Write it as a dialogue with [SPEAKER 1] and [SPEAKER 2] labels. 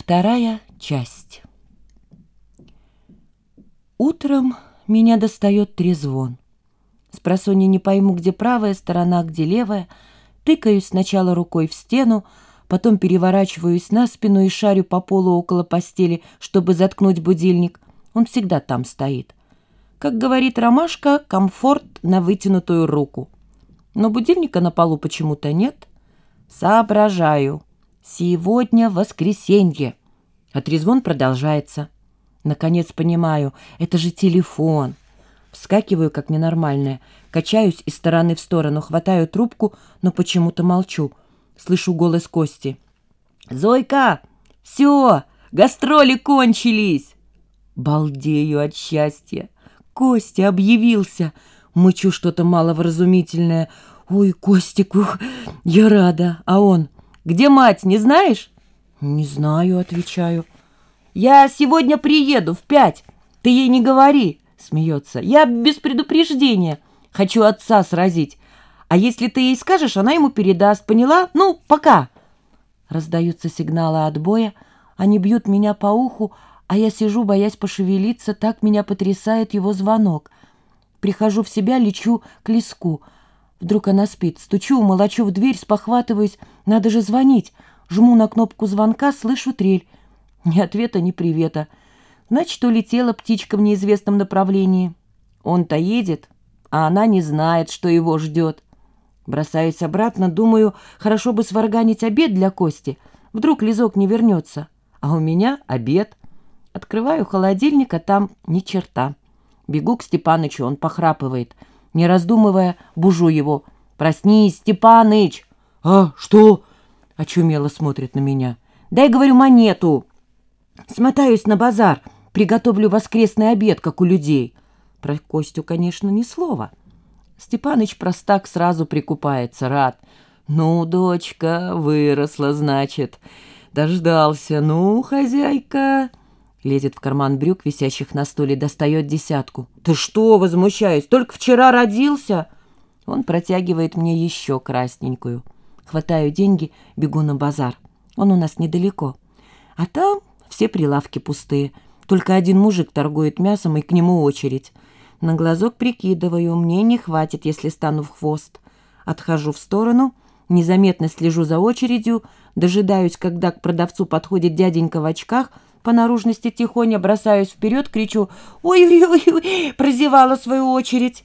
[SPEAKER 1] Вторая часть. Утром меня достает трезвон. Спросонья не пойму, где правая сторона, где левая. Тыкаюсь сначала рукой в стену, потом переворачиваюсь на спину и шарю по полу около постели, чтобы заткнуть будильник. Он всегда там стоит. Как говорит Ромашка, комфорт на вытянутую руку. Но будильника на полу почему-то нет. Соображаю. Сегодня воскресенье. А трезвон продолжается. Наконец понимаю, это же телефон. Вскакиваю, как ненормальная, качаюсь из стороны в сторону, хватаю трубку, но почему-то молчу. Слышу голос Кости. «Зойка! Все! Гастроли кончились!» Балдею от счастья. Костя объявился. Мычу что-то маловразумительное. «Ой, Костик, ух, я рада!» А он... Где мать, не знаешь?» «Не знаю», — отвечаю. «Я сегодня приеду в пять. Ты ей не говори», — смеется. «Я без предупреждения. Хочу отца сразить. А если ты ей скажешь, она ему передаст. Поняла? Ну, пока». Раздаются сигналы отбоя. Они бьют меня по уху, а я сижу, боясь пошевелиться. Так меня потрясает его звонок. Прихожу в себя, лечу к леску — Вдруг она спит. Стучу, молочу в дверь, спохватываюсь. Надо же звонить. Жму на кнопку звонка, слышу трель. Ни ответа, ни привета. Значит, улетела птичка в неизвестном направлении. Он-то едет, а она не знает, что его ждет. Бросаюсь обратно, думаю, хорошо бы сварганить обед для Кости. Вдруг Лизок не вернется. А у меня обед. Открываю холодильник, а там ни черта. Бегу к Степанычу, он похрапывает — не раздумывая, бужу его. «Проснись, Степаныч!» «А, что?» — очумело смотрит на меня. «Дай, говорю, монету!» «Смотаюсь на базар, приготовлю воскресный обед, как у людей». Про Костю, конечно, ни слова. Степаныч простак сразу прикупается, рад. «Ну, дочка, выросла, значит. Дождался. Ну, хозяйка...» Лезет в карман брюк, висящих на столе, достает десятку. «Ты что?» — возмущаюсь. «Только вчера родился!» Он протягивает мне еще красненькую. Хватаю деньги, бегу на базар. Он у нас недалеко. А там все прилавки пустые. Только один мужик торгует мясом, и к нему очередь. На глазок прикидываю, мне не хватит, если стану в хвост. Отхожу в сторону, незаметно слежу за очередью, дожидаюсь, когда к продавцу подходит дяденька в очках — по наружности тихоня бросаюсь вперед, кричу «Ой-ой-ой!» прозевала свою очередь.